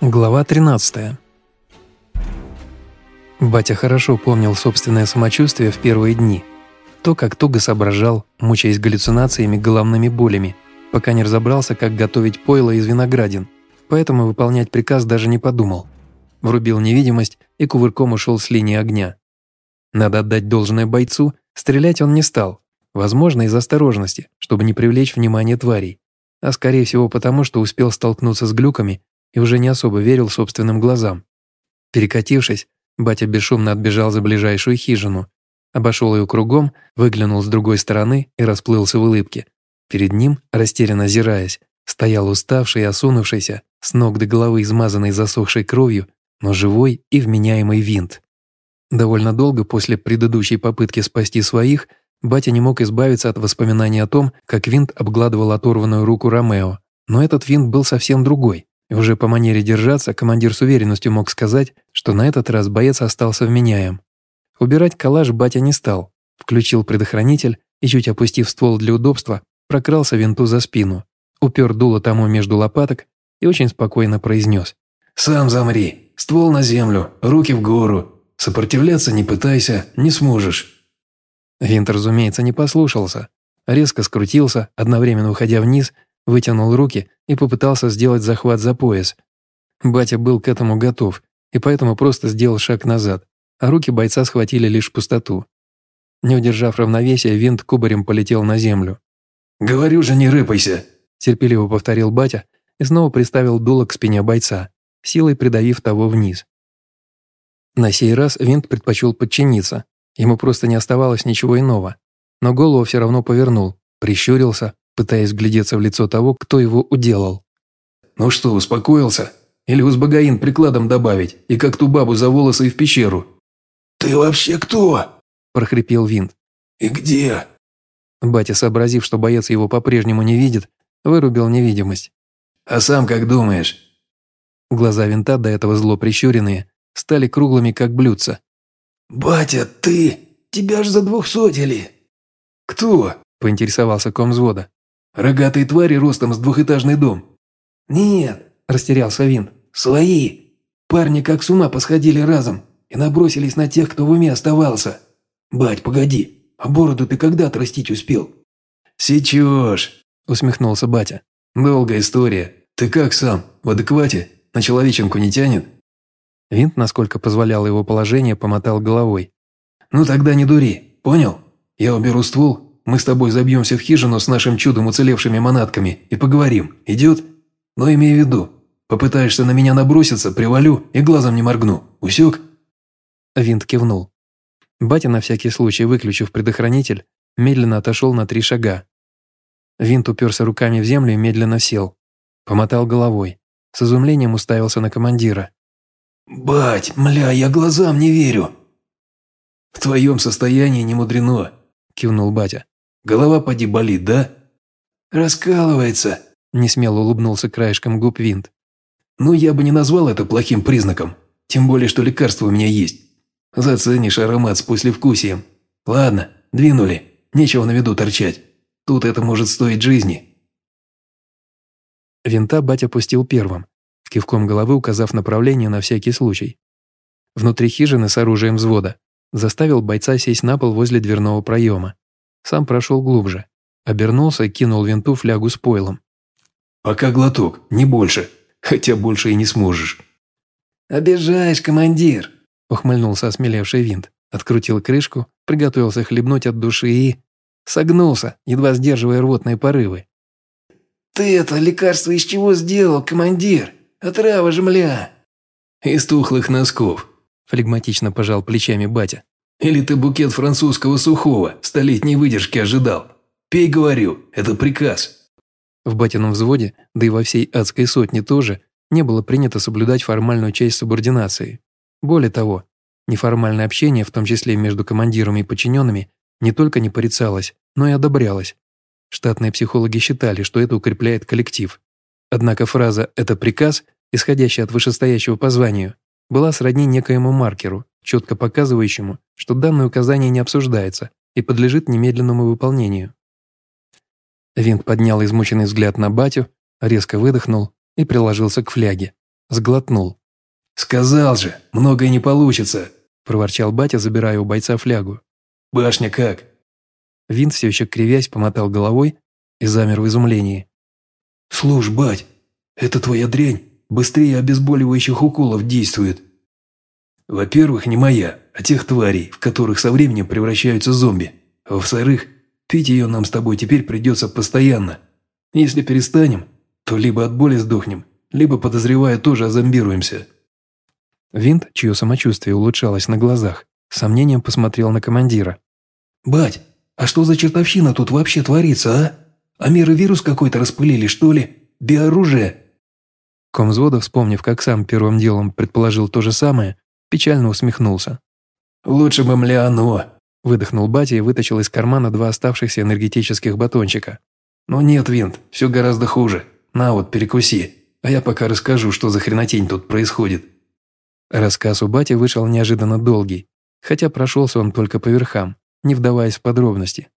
Глава 13 Батя хорошо помнил собственное самочувствие в первые дни. То, как туго соображал, мучаясь галлюцинациями, головными болями, пока не разобрался, как готовить пойло из виноградин, поэтому выполнять приказ даже не подумал. Врубил невидимость и кувырком ушел с линии огня. Надо отдать должное бойцу, стрелять он не стал, возможно, из осторожности, чтобы не привлечь внимание тварей, а скорее всего потому, что успел столкнуться с глюками и уже не особо верил собственным глазам. Перекатившись, батя бесшумно отбежал за ближайшую хижину, обошел ее кругом, выглянул с другой стороны и расплылся в улыбке. Перед ним, растерянно озираясь, стоял уставший и осунувшийся, с ног до головы измазанный засохшей кровью, но живой и вменяемый винт. Довольно долго после предыдущей попытки спасти своих, батя не мог избавиться от воспоминаний о том, как винт обгладывал оторванную руку Ромео, но этот винт был совсем другой. И уже по манере держаться командир с уверенностью мог сказать, что на этот раз боец остался вменяем. Убирать калаш батя не стал, включил предохранитель и, чуть опустив ствол для удобства, прокрался винту за спину, упер дуло тому между лопаток и очень спокойно произнес. «Сам замри, ствол на землю, руки в гору. Сопротивляться не пытайся, не сможешь». Винт, разумеется, не послушался. Резко скрутился, одновременно уходя вниз вытянул руки и попытался сделать захват за пояс. Батя был к этому готов, и поэтому просто сделал шаг назад, а руки бойца схватили лишь пустоту. Не удержав равновесия, винт кубарем полетел на землю. «Говорю же, не рыпайся!» – терпеливо повторил батя и снова приставил дуло к спине бойца, силой придавив того вниз. На сей раз винт предпочел подчиниться, ему просто не оставалось ничего иного, но голову все равно повернул, прищурился, пытаясь глядеться в лицо того, кто его уделал. «Ну что, успокоился? Или узбагаин прикладом добавить, и как ту бабу за волосы и в пещеру?» «Ты вообще кто?» – прохрипел Винт. «И где?» Батя, сообразив, что боец его по-прежнему не видит, вырубил невидимость. «А сам как думаешь?» Глаза Винта, до этого зло прищуренные, стали круглыми, как блюдца. «Батя, ты! Тебя ж за двухсотили!» «Кто?» – поинтересовался ком. Рогатые твари ростом с двухэтажный дом». «Нет», – растерялся Вин, – «свои. Парни как с ума посходили разом и набросились на тех, кто в уме оставался. Бать, погоди, а бороду ты когда отрастить успел?» «Сечешь», – усмехнулся батя. «Долгая история. Ты как сам, в адеквате? На человеченку не тянет?» Винт, насколько позволяло его положение, помотал головой. «Ну тогда не дури, понял? Я уберу ствол, мы с тобой забьемся в хижину с нашим чудом уцелевшими манатками и поговорим. Идет? Но имей в виду, попытаешься на меня наброситься, привалю и глазом не моргну. Усек?» Винт кивнул. Батя, на всякий случай выключив предохранитель, медленно отошел на три шага. Винт уперся руками в землю и медленно сел. Помотал головой. С изумлением уставился на командира. «Бать, мля, я глазам не верю!» «В твоем состоянии не мудрено», – кивнул батя. Голова поди болит, да?» «Раскалывается», – несмело улыбнулся краешком губ Винт. «Ну, я бы не назвал это плохим признаком. Тем более, что лекарство у меня есть. Заценишь аромат с послевкусием. Ладно, двинули. Нечего на виду торчать. Тут это может стоить жизни». Винта батя пустил первым, кивком головы указав направление на всякий случай. Внутри хижины с оружием взвода заставил бойца сесть на пол возле дверного проема. Сам прошел глубже. Обернулся и кинул винту флягу с пойлом. «Пока глоток, не больше. Хотя больше и не сможешь». «Обижаешь, командир!» – ухмыльнулся осмелевший винт. Открутил крышку, приготовился хлебнуть от души и... Согнулся, едва сдерживая рвотные порывы. «Ты это лекарство из чего сделал, командир? Отрава же, мля!» «Из тухлых носков», – флегматично пожал плечами батя. Или ты букет французского сухого, столетней выдержки ожидал? Пей, говорю, это приказ». В батином взводе, да и во всей адской сотне тоже, не было принято соблюдать формальную часть субординации. Более того, неформальное общение, в том числе между командирами и подчиненными, не только не порицалось, но и одобрялось. Штатные психологи считали, что это укрепляет коллектив. Однако фраза «это приказ», исходящая от вышестоящего по званию, была сродни некоему маркеру, четко показывающему, что данное указание не обсуждается и подлежит немедленному выполнению. Винт поднял измученный взгляд на батю, резко выдохнул и приложился к фляге. Сглотнул. «Сказал же, многое не получится», – проворчал батя, забирая у бойца флягу. «Башня как?» Винт все еще кривясь помотал головой и замер в изумлении. «Слушай, бать, это твоя дрянь быстрее обезболивающих уколов действует. Во-первых, не моя, а тех тварей, в которых со временем превращаются зомби. А во-вторых, пить ее нам с тобой теперь придется постоянно. Если перестанем, то либо от боли сдохнем, либо, подозревая, тоже озомбируемся». Винт, чье самочувствие улучшалось на глазах, сомнением посмотрел на командира. «Бать, а что за чертовщина тут вообще творится, а? А миры вирус какой-то распылили, что ли? Биоружие?» Комзвода, вспомнив, как сам первым делом предположил то же самое, печально усмехнулся. «Лучше бы мля оно!» – выдохнул батя и вытащил из кармана два оставшихся энергетических батончика. «Ну нет, Винт, все гораздо хуже. На вот, перекуси, а я пока расскажу, что за хренотень тут происходит». Рассказ у бати вышел неожиданно долгий, хотя прошелся он только по верхам, не вдаваясь в подробности.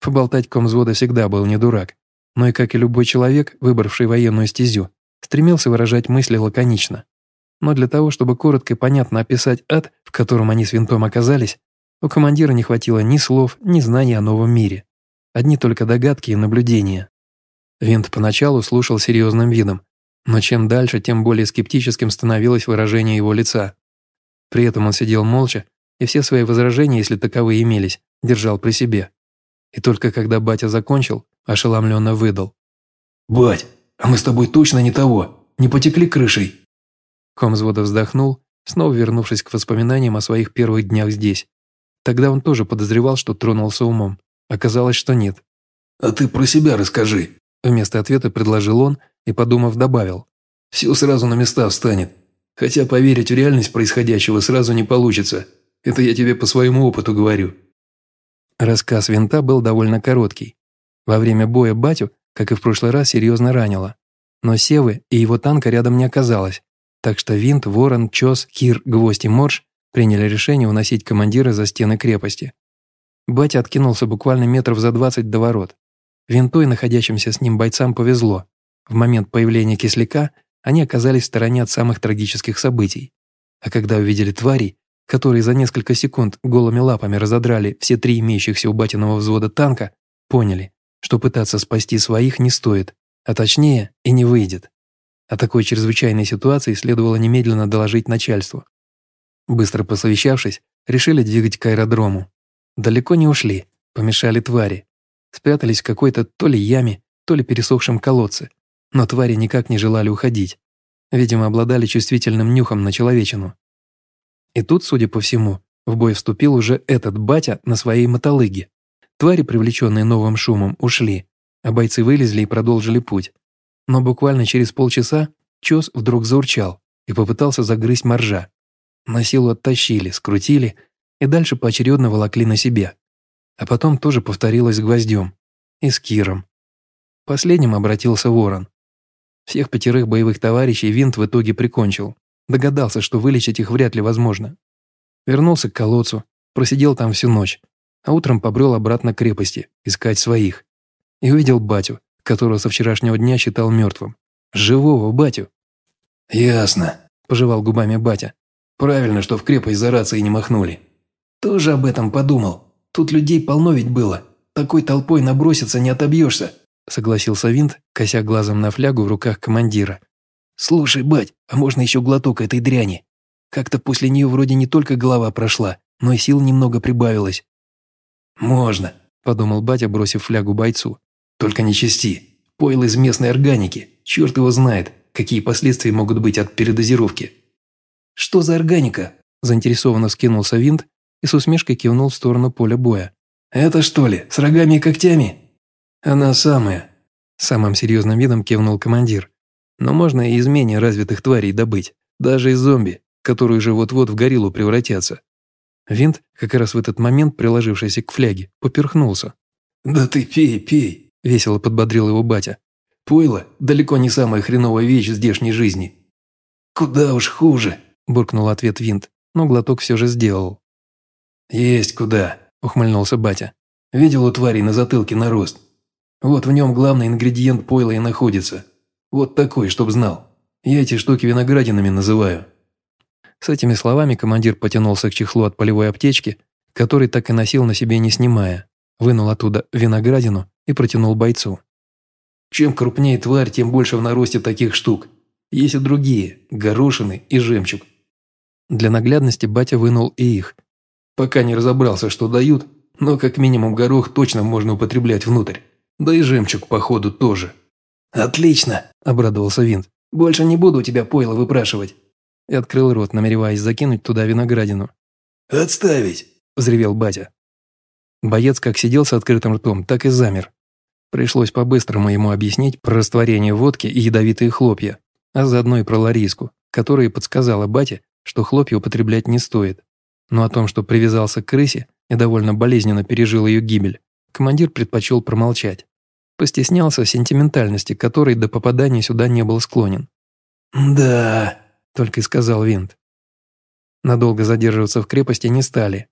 Поболтать комзвода всегда был не дурак, но и, как и любой человек, выбравший военную стезю, стремился выражать мысли лаконично. Но для того, чтобы коротко и понятно описать ад, в котором они с винтом оказались, у командира не хватило ни слов, ни знаний о новом мире. Одни только догадки и наблюдения. Винт поначалу слушал серьезным видом, но чем дальше, тем более скептическим становилось выражение его лица. При этом он сидел молча и все свои возражения, если таковые имелись, держал при себе. И только когда батя закончил, ошеломленно выдал. «Бать, а мы с тобой точно не того, не потекли крышей». Комзвода вздохнул, снова вернувшись к воспоминаниям о своих первых днях здесь. Тогда он тоже подозревал, что тронулся умом. Оказалось, что нет. «А ты про себя расскажи», – вместо ответа предложил он и, подумав, добавил. «Все сразу на места встанет. Хотя поверить в реальность происходящего сразу не получится. Это я тебе по своему опыту говорю». Рассказ винта был довольно короткий. Во время боя батю как и в прошлый раз, серьезно ранило. Но Севы и его танка рядом не оказалось, так что Винт, Ворон, Чос, Кир, Гвоздь и Морж приняли решение уносить командира за стены крепости. Батя откинулся буквально метров за двадцать до ворот. Винту и находящимся с ним бойцам повезло. В момент появления кисляка они оказались в стороне от самых трагических событий. А когда увидели тварей, которые за несколько секунд голыми лапами разодрали все три имеющихся у батиного взвода танка, поняли, что пытаться спасти своих не стоит, а точнее и не выйдет. О такой чрезвычайной ситуации следовало немедленно доложить начальству. Быстро посовещавшись, решили двигать к аэродрому. Далеко не ушли, помешали твари. Спрятались в какой-то то ли яме, то ли пересохшем колодце. Но твари никак не желали уходить. Видимо, обладали чувствительным нюхом на человечину. И тут, судя по всему, в бой вступил уже этот батя на своей мотолыге. Твари, привлеченные новым шумом, ушли, а бойцы вылезли и продолжили путь. Но буквально через полчаса Чос вдруг заурчал и попытался загрызть моржа. На силу оттащили, скрутили и дальше поочередно волокли на себе. А потом тоже повторилось с гвоздем и с Киром. Последним обратился Ворон. Всех пятерых боевых товарищей Винт в итоге прикончил. Догадался, что вылечить их вряд ли возможно. Вернулся к колодцу, просидел там всю ночь, а утром побрел обратно к крепости, искать своих. И увидел батю, которого со вчерашнего дня считал мертвым. Живого батю. «Ясно», – пожевал губами батя. «Правильно, что в крепость за рацией не махнули». «Тоже об этом подумал. Тут людей полно ведь было. Такой толпой наброситься не отобьешься», – согласился Винт, кося глазом на флягу в руках командира. «Слушай, бать, а можно еще глоток этой дряни? Как-то после нее вроде не только голова прошла, но и сил немного прибавилось. «Можно», – подумал батя, бросив флягу бойцу. «Только не чисти. Пойл из местной органики. Черт его знает, какие последствия могут быть от передозировки». «Что за органика?» – заинтересованно скинулся винт и с усмешкой кивнул в сторону поля боя. «Это что ли, с рогами и когтями?» «Она самая», – самым серьезным видом кивнул командир. «Но можно и из менее развитых тварей добыть, даже из зомби, которые же вот-вот в гориллу превратятся. Винт, как раз в этот момент приложившийся к фляге, поперхнулся. «Да ты пей, пей!» – весело подбодрил его батя. «Пойло – далеко не самая хреновая вещь здешней жизни». «Куда уж хуже!» – буркнул ответ Винт, но глоток все же сделал. «Есть куда!» – ухмыльнулся батя. «Видел у тварей на затылке нарост? Вот в нем главный ингредиент пойла и находится. Вот такой, чтоб знал. Я эти штуки виноградинами называю». С этими словами командир потянулся к чехлу от полевой аптечки, который так и носил на себе не снимая, вынул оттуда виноградину и протянул бойцу. «Чем крупнее тварь, тем больше в наросте таких штук. Есть и другие – горошины и жемчуг». Для наглядности батя вынул и их. Пока не разобрался, что дают, но как минимум горох точно можно употреблять внутрь. Да и жемчуг, походу, тоже. «Отлично!» – обрадовался Винт. «Больше не буду у тебя пойло выпрашивать». И открыл рот, намереваясь закинуть туда виноградину. «Отставить!» – взревел батя. Боец как сидел с открытым ртом, так и замер. Пришлось по-быстрому ему объяснить про растворение водки и ядовитые хлопья, а заодно и про лариску, которая подсказала бате, что хлопья употреблять не стоит. Но о том, что привязался к крысе и довольно болезненно пережил ее гибель, командир предпочел промолчать. Постеснялся сентиментальности, которой до попадания сюда не был склонен. «Да», — только и сказал Винт. Надолго задерживаться в крепости не стали.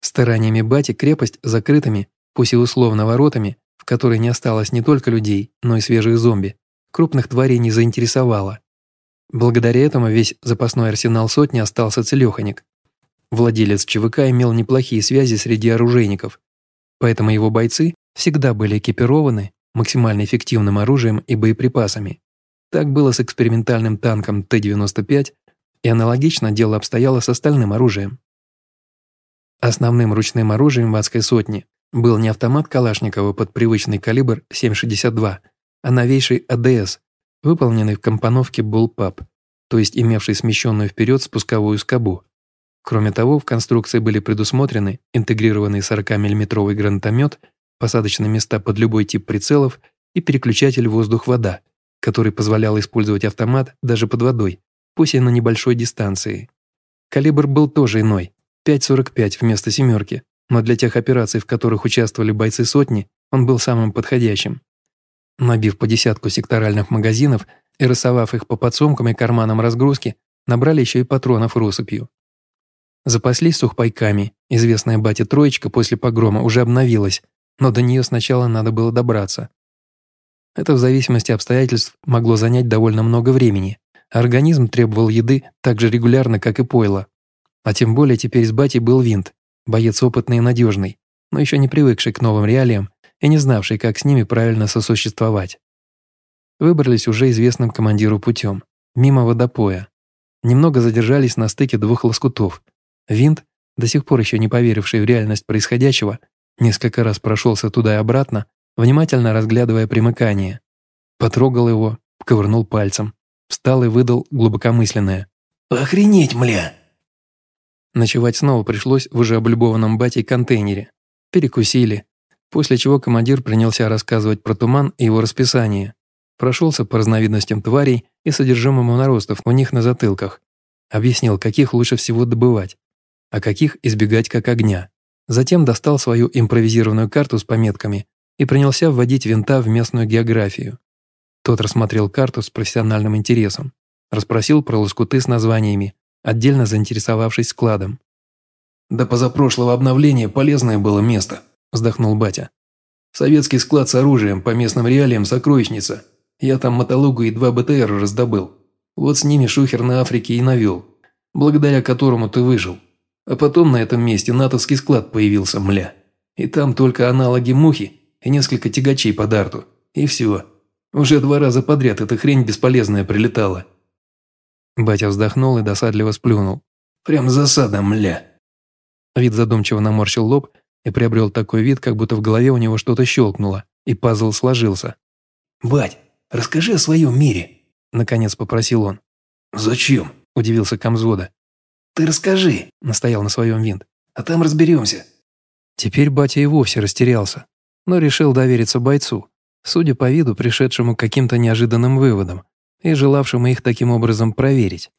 Стараниями бати крепость закрытыми, пусть и условно воротами, которой не осталось не только людей, но и свежих зомби, крупных тварей не заинтересовала. Благодаря этому весь запасной арсенал сотни остался целеханик. Владелец ЧВК имел неплохие связи среди оружейников, поэтому его бойцы всегда были экипированы максимально эффективным оружием и боеприпасами. Так было с экспериментальным танком Т-95, и аналогично дело обстояло с остальным оружием. Основным ручным оружием в адской сотне был не автомат Калашникова под привычный калибр 7,62, а новейший АДС, выполненный в компоновке Bullpup, то есть имевший смещенную вперед спусковую скобу. Кроме того, в конструкции были предусмотрены интегрированный 40-мм гранатомет посадочные места под любой тип прицелов и переключатель воздух-вода, который позволял использовать автомат даже под водой, пусть и на небольшой дистанции. Калибр был тоже иной – 5,45 вместо семерки, но для тех операций, в которых участвовали бойцы сотни, он был самым подходящим. Набив по десятку секторальных магазинов и рассовав их по подсумкам и карманам разгрузки, набрали еще и патронов россыпью. Запаслись сухпайками, известная бате троечка после погрома уже обновилась, но до нее сначала надо было добраться. Это в зависимости обстоятельств могло занять довольно много времени. Организм требовал еды так же регулярно, как и пойло. А тем более теперь с батей был винт, боец опытный и надежный, но еще не привыкший к новым реалиям и не знавший, как с ними правильно сосуществовать. Выбрались уже известным командиру путем, мимо водопоя. Немного задержались на стыке двух лоскутов. Винт, до сих пор еще не поверивший в реальность происходящего, Несколько раз прошелся туда и обратно, внимательно разглядывая примыкание. Потрогал его, ковырнул пальцем, встал и выдал глубокомысленное. «Охренеть, мля!» Ночевать снова пришлось в уже облюбованном батей контейнере. Перекусили, после чего командир принялся рассказывать про туман и его расписание. Прошелся по разновидностям тварей и содержимому наростов у них на затылках. Объяснил, каких лучше всего добывать, а каких избегать как огня. Затем достал свою импровизированную карту с пометками и принялся вводить винта в местную географию. Тот рассмотрел карту с профессиональным интересом, расспросил про лоскуты с названиями, отдельно заинтересовавшись складом. «До позапрошлого обновления полезное было место», – вздохнул батя. «Советский склад с оружием, по местным реалиям сокровищница. Я там мотологу и два БТР раздобыл. Вот с ними шухер на Африке и навел, благодаря которому ты выжил. А потом на этом месте натовский склад появился, мля. И там только аналоги мухи и несколько тягачей по дарту. И все. Уже два раза подряд эта хрень бесполезная прилетала. Батя вздохнул и досадливо сплюнул. Прям засада, мля. Вид задумчиво наморщил лоб и приобрел такой вид, как будто в голове у него что-то щелкнуло, и пазл сложился. «Бать, расскажи о своем мире», – наконец попросил он. «Зачем?» – удивился комзвода. «Ты расскажи», – настоял на своем винт, – «а там разберемся». Теперь батя и вовсе растерялся, но решил довериться бойцу, судя по виду, пришедшему к каким-то неожиданным выводам и желавшему их таким образом проверить.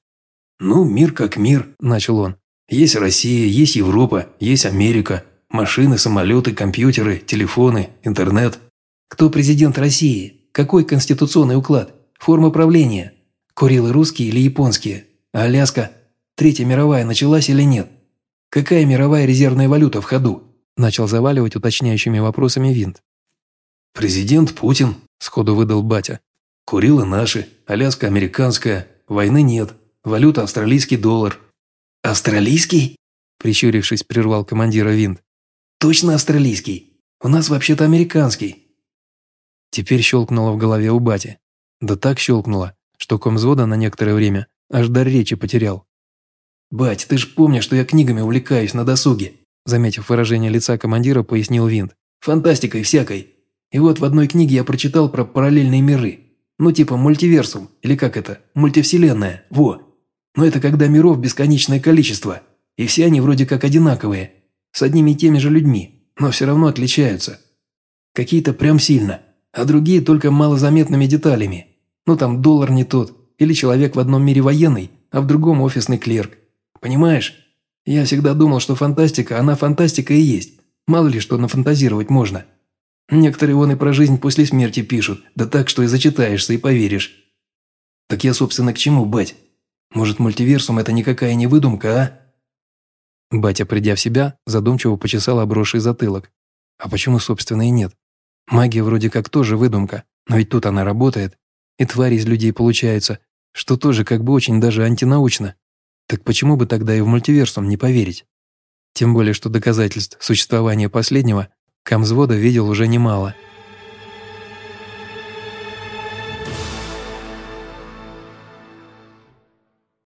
«Ну, мир как мир», – начал он. «Есть Россия, есть Европа, есть Америка, машины, самолеты, компьютеры, телефоны, интернет». «Кто президент России? Какой конституционный уклад? Форма правления? Курилы русские или японские? А Аляска? Третья мировая началась или нет? Какая мировая резервная валюта в ходу?» Начал заваливать уточняющими вопросами винт. «Президент Путин», – сходу выдал батя. Курилы наши, Аляска американская, войны нет, валюта австралийский доллар». «Австралийский?» Прищурившись, прервал командира винт. «Точно австралийский. У нас вообще-то американский». Теперь щелкнуло в голове у бати. Да так щелкнуло, что комзвода на некоторое время аж дар речи потерял. «Бать, ты ж помнишь, что я книгами увлекаюсь на досуге», заметив выражение лица командира, пояснил Винт. «Фантастикой всякой. И вот в одной книге я прочитал про параллельные миры. Ну типа мультиверсум, или как это, мультивселенная, во. Но это когда миров бесконечное количество, и все они вроде как одинаковые, с одними и теми же людьми, но все равно отличаются. Какие-то прям сильно, а другие только малозаметными деталями. Ну там доллар не тот, или человек в одном мире военный, а в другом офисный клерк. Понимаешь? Я всегда думал, что фантастика, она фантастика и есть. Мало ли что нафантазировать можно. Некоторые вон и про жизнь после смерти пишут, да так, что и зачитаешься, и поверишь. Так я, собственно, к чему, бать? Может, мультиверсум – это никакая не выдумка, а? Батя, придя в себя, задумчиво почесал обросший затылок. А почему, собственно, и нет? Магия вроде как тоже выдумка, но ведь тут она работает, и твари из людей получаются, что тоже как бы очень даже антинаучно. Так почему бы тогда и в мультиверсум не поверить? Тем более, что доказательств существования последнего Камзвода видел уже немало –